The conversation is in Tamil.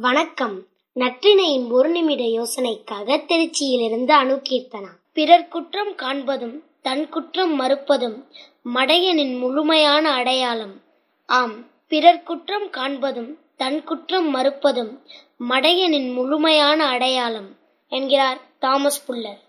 வணக்கம். நற்றினையின் ஒரு நிமிட யோசனைக்காக திருச்சியிலிருந்து அணுகீர்த்தனா. பிறர் குற்றம் காண்பதும் தன் குற்றம் மறுப்பதும் மடையனின் முழுமையான அடையாளம். ஆம் பிறர் குற்றம் காண்பதும் தன் குற்றம் மறுப்பதும் மடையனின் முழுமையான அடையாளம் என்கிறார் தாமஸ் புல்லர்.